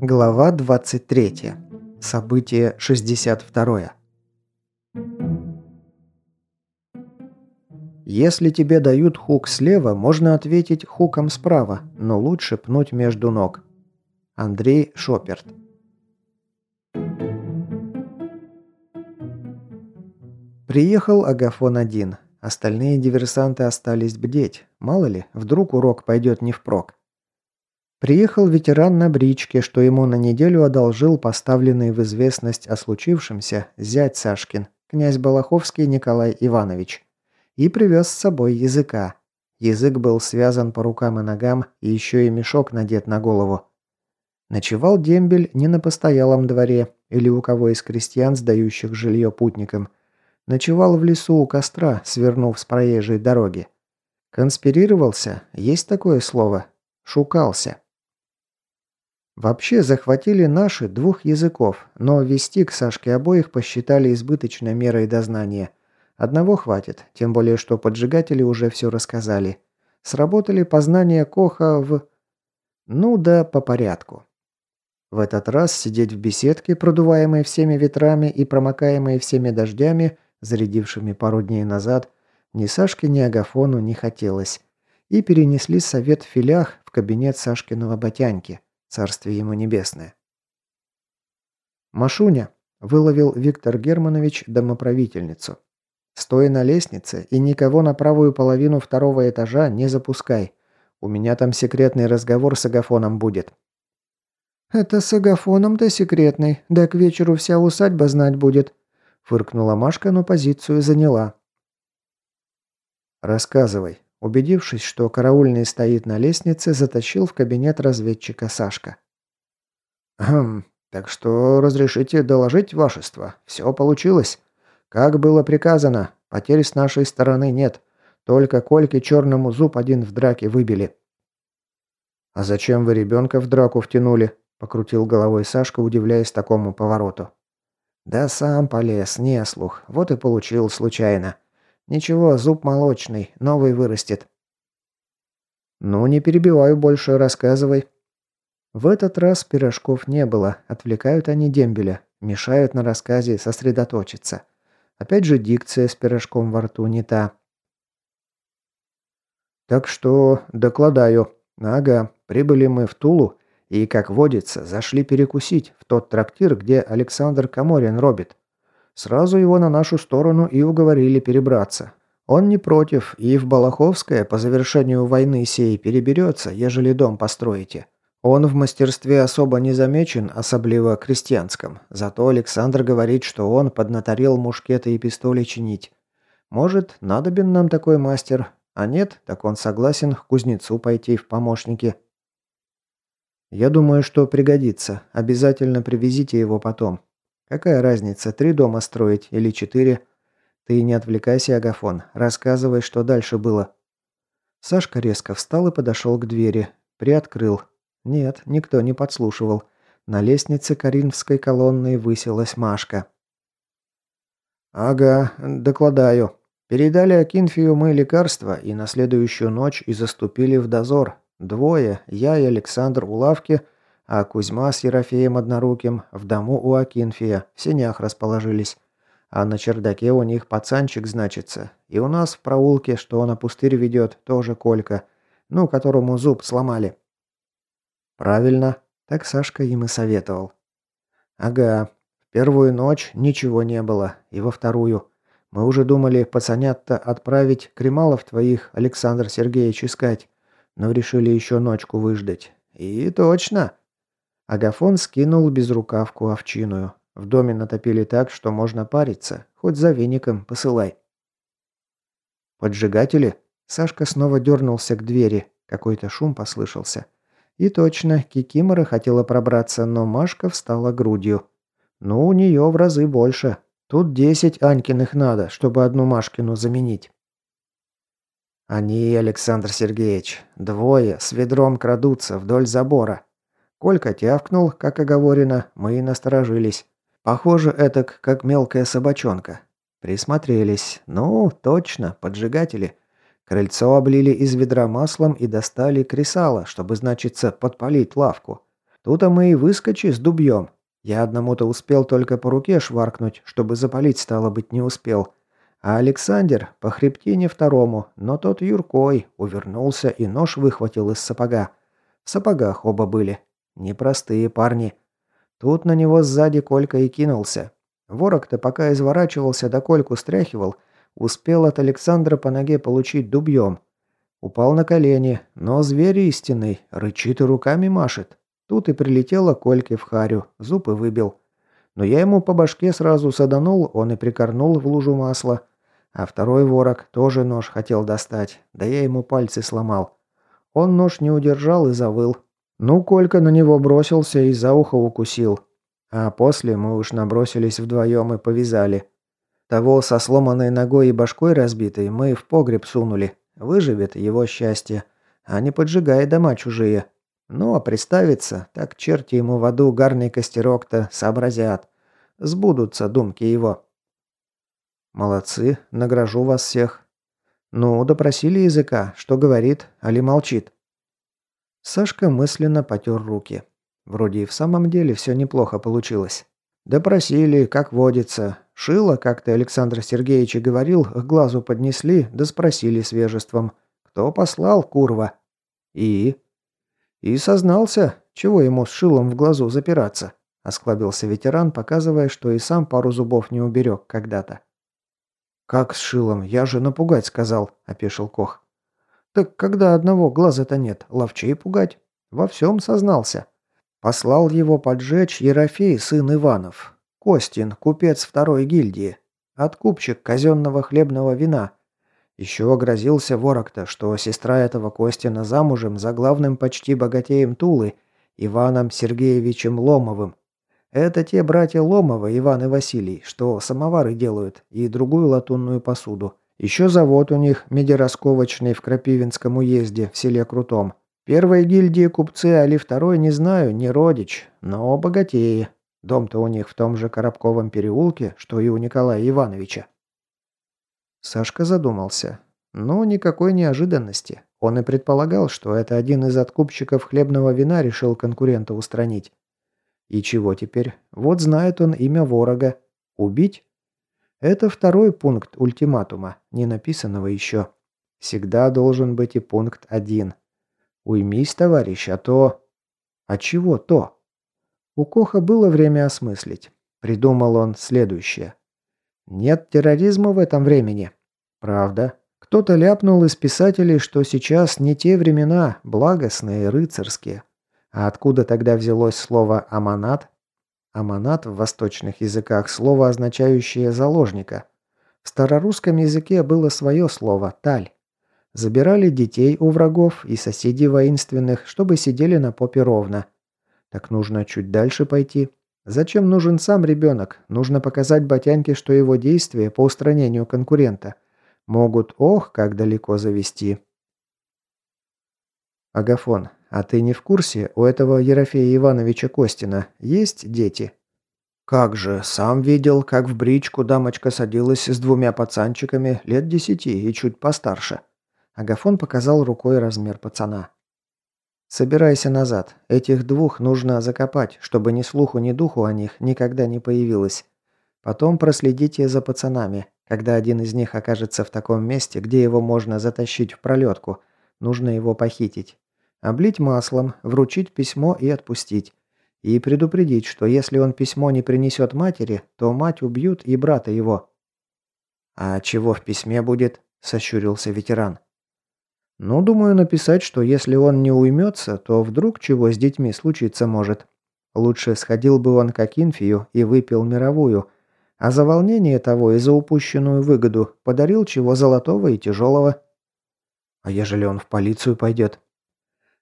Глава 23. Событие 62. Если тебе дают хук слева, можно ответить хуком справа, но лучше пнуть между ног. Андрей Шоперт. Приехал Агафон-1. Остальные диверсанты остались бдеть. Мало ли, вдруг урок пойдет не впрок. Приехал ветеран на бричке, что ему на неделю одолжил поставленный в известность о случившемся зять Сашкин, князь Балаховский Николай Иванович. И привез с собой языка. Язык был связан по рукам и ногам, и еще и мешок надет на голову. Ночевал дембель не на постоялом дворе или у кого из крестьян, сдающих жилье путникам. Ночевал в лесу у костра, свернув с проезжей дороги. Конспирировался, есть такое слово, шукался. Вообще захватили наши двух языков, но вести к Сашке обоих посчитали избыточной мерой дознания. Одного хватит, тем более что поджигатели уже все рассказали. Сработали познания Коха в... Ну да, по порядку. В этот раз сидеть в беседке, продуваемой всеми ветрами и промокаемой всеми дождями, зарядившими пару дней назад, ни Сашке, ни Агафону не хотелось. И перенесли совет в филях в кабинет Сашкиного Батяньки. Царствие ему небесное. «Машуня», – выловил Виктор Германович домоправительницу. «Стой на лестнице и никого на правую половину второго этажа не запускай. У меня там секретный разговор с Агафоном будет». «Это с Агафоном-то секретный, да к вечеру вся усадьба знать будет», – фыркнула Машка, но позицию заняла. «Рассказывай», Убедившись, что караульный стоит на лестнице, затащил в кабинет разведчика Сашка. «Хм, так что разрешите доложить вашество? Все получилось. Как было приказано, потерь с нашей стороны нет. Только Кольке черному зуб один в драке выбили». «А зачем вы ребенка в драку втянули?» – покрутил головой Сашка, удивляясь такому повороту. «Да сам полез, не слух. Вот и получил случайно. «Ничего, зуб молочный, новый вырастет». «Ну, не перебиваю больше, рассказывай». В этот раз пирожков не было, отвлекают они дембеля, мешают на рассказе сосредоточиться. Опять же дикция с пирожком во рту не та. «Так что, докладаю. Ага, прибыли мы в Тулу и, как водится, зашли перекусить в тот трактир, где Александр Каморин робит. Сразу его на нашу сторону и уговорили перебраться. Он не против, и в Балаховское по завершению войны сей переберется, ежели дом построите. Он в мастерстве особо не замечен, особливо крестьянском. Зато Александр говорит, что он поднаторел мушкеты и пистоли чинить. Может, надобен нам такой мастер, а нет, так он согласен к кузнецу пойти в помощники. Я думаю, что пригодится. Обязательно привезите его потом. Какая разница, три дома строить или четыре? Ты не отвлекайся, Агафон. Рассказывай, что дальше было. Сашка резко встал и подошел к двери. Приоткрыл. Нет, никто не подслушивал. На лестнице Каринской колонны высилась Машка. «Ага, докладаю. Передали Акинфию мы лекарства и на следующую ночь и заступили в дозор. Двое, я и Александр у лавки – а Кузьма с Ерофеем Одноруким в дому у Акинфия, в сенях расположились. А на чердаке у них пацанчик значится. И у нас в проулке, что на пустырь ведет, тоже Колька, ну, которому зуб сломали. Правильно, так Сашка им и советовал. Ага, в первую ночь ничего не было, и во вторую. Мы уже думали пацанят-то отправить кремалов твоих, Александр Сергеевич, искать, но решили еще ночку выждать. И точно, Агафон скинул безрукавку овчиную. В доме натопили так, что можно париться. Хоть за веником посылай. «Поджигатели?» Сашка снова дернулся к двери. Какой-то шум послышался. И точно, Кикимора хотела пробраться, но Машка встала грудью. Ну, у нее в разы больше. Тут десять Анькиных надо, чтобы одну Машкину заменить. Они, Александр Сергеевич, двое с ведром крадутся вдоль забора. Колька тявкнул, как оговорено, мы и насторожились. Похоже, это как мелкая собачонка. Присмотрелись. Ну, точно, поджигатели. Крыльцо облили из ведра маслом и достали кресало, чтобы, значится, подпалить лавку. Тут-то мы и выскочи с дубьем. Я одному-то успел только по руке шваркнуть, чтобы запалить, стало быть, не успел. А Александр по хребтине второму, но тот Юркой увернулся и нож выхватил из сапога. В сапогах оба были. Непростые парни. Тут на него сзади Колька и кинулся. Ворог-то пока изворачивался да Кольку стряхивал, успел от Александра по ноге получить дубьем. Упал на колени, но зверь истинный, рычит и руками машет. Тут и прилетела Кольке в харю, зубы выбил. Но я ему по башке сразу саданул, он и прикорнул в лужу масла. А второй ворог тоже нож хотел достать, да я ему пальцы сломал. Он нож не удержал и завыл. Ну, Колька на него бросился и за ухо укусил. А после мы уж набросились вдвоем и повязали. Того со сломанной ногой и башкой разбитой мы в погреб сунули. Выживет его счастье, а не поджигая дома чужие. Ну, а приставиться, так черти ему в аду гарный костерок-то сообразят. Сбудутся думки его. Молодцы, награжу вас всех. Ну, допросили языка, что говорит, али молчит. Сашка мысленно потер руки. Вроде и в самом деле все неплохо получилось. Допросили, как водится. Шило, как ты, Александр Сергеевич, говорил, к глазу поднесли, да спросили свежеством. Кто послал, курва? И? «И сознался, чего ему с шилом в глазу запираться», – осклабился ветеран, показывая, что и сам пару зубов не уберег когда-то. «Как с шилом? Я же напугать сказал», – опешил Кох. «Так когда одного глаза-то нет, ловчей пугать. Во всем сознался. Послал его поджечь Ерофей, сын Иванов. Костин, купец второй гильдии. Откупщик казенного хлебного вина. Еще грозился ворог-то, что сестра этого Костина замужем за главным почти богатеем Тулы, Иваном Сергеевичем Ломовым. Это те братья Ломова, Иван и Василий, что самовары делают и другую латунную посуду. Еще завод у них медиросковочный в Крапивинском уезде, в селе Крутом. Первой гильдии купцы, али второй, не знаю, не родич, но богатее. Дом-то у них в том же Коробковом переулке, что и у Николая Ивановича. Сашка задумался. Ну, никакой неожиданности. Он и предполагал, что это один из откупщиков хлебного вина решил конкурента устранить. И чего теперь? Вот знает он имя ворога. Убить? Это второй пункт ультиматума, не написанного еще. Всегда должен быть и пункт один. Уймись, товарищ, а то... А чего то? У Коха было время осмыслить. Придумал он следующее. Нет терроризма в этом времени. Правда. Кто-то ляпнул из писателей, что сейчас не те времена, благостные, рыцарские. А откуда тогда взялось слово «аманат»? Аманат в восточных языках – слово, означающее «заложника». В старорусском языке было свое слово «таль». Забирали детей у врагов и соседей воинственных, чтобы сидели на попе ровно. Так нужно чуть дальше пойти. Зачем нужен сам ребенок? Нужно показать Батяньке, что его действия по устранению конкурента могут ох, как далеко завести. Агафон, а ты не в курсе, у этого Ерофея Ивановича Костина есть дети? Как же, сам видел, как в бричку дамочка садилась с двумя пацанчиками лет десяти и чуть постарше. Агафон показал рукой размер пацана. «Собирайся назад. Этих двух нужно закопать, чтобы ни слуху, ни духу о них никогда не появилось. Потом проследите за пацанами. Когда один из них окажется в таком месте, где его можно затащить в пролетку, нужно его похитить. Облить маслом, вручить письмо и отпустить. И предупредить, что если он письмо не принесет матери, то мать убьют и брата его». «А чего в письме будет?» – сощурился ветеран. Ну, думаю, написать, что если он не уймется, то вдруг чего с детьми случиться может. Лучше сходил бы он к Акинфию и выпил мировую, а за волнение того и за упущенную выгоду подарил чего золотого и тяжелого. А ежели он в полицию пойдет?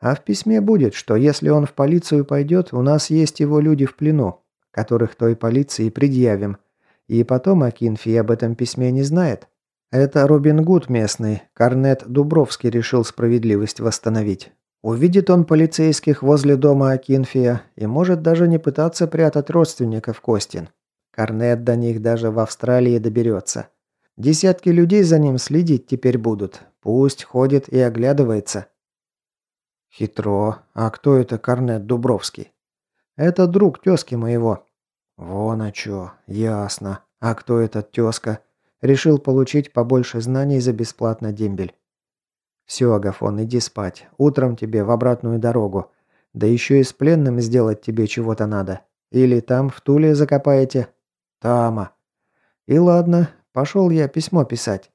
А в письме будет, что если он в полицию пойдет, у нас есть его люди в плену, которых той полиции предъявим. И потом Акинфий об этом письме не знает. Это Робин Гуд местный. Корнет Дубровский решил справедливость восстановить. Увидит он полицейских возле дома Акинфия и может даже не пытаться прятать родственников Костин. Корнет до них даже в Австралии доберется. Десятки людей за ним следить теперь будут. Пусть ходит и оглядывается. Хитро. А кто это Корнет Дубровский? Это друг тезки моего. Вон а чё. Ясно. А кто этот тезка? Решил получить побольше знаний за бесплатно дембель. «Все, Агафон, иди спать. Утром тебе в обратную дорогу. Да еще и с пленным сделать тебе чего-то надо. Или там в Туле закопаете?» «Тама». «И ладно, пошел я письмо писать».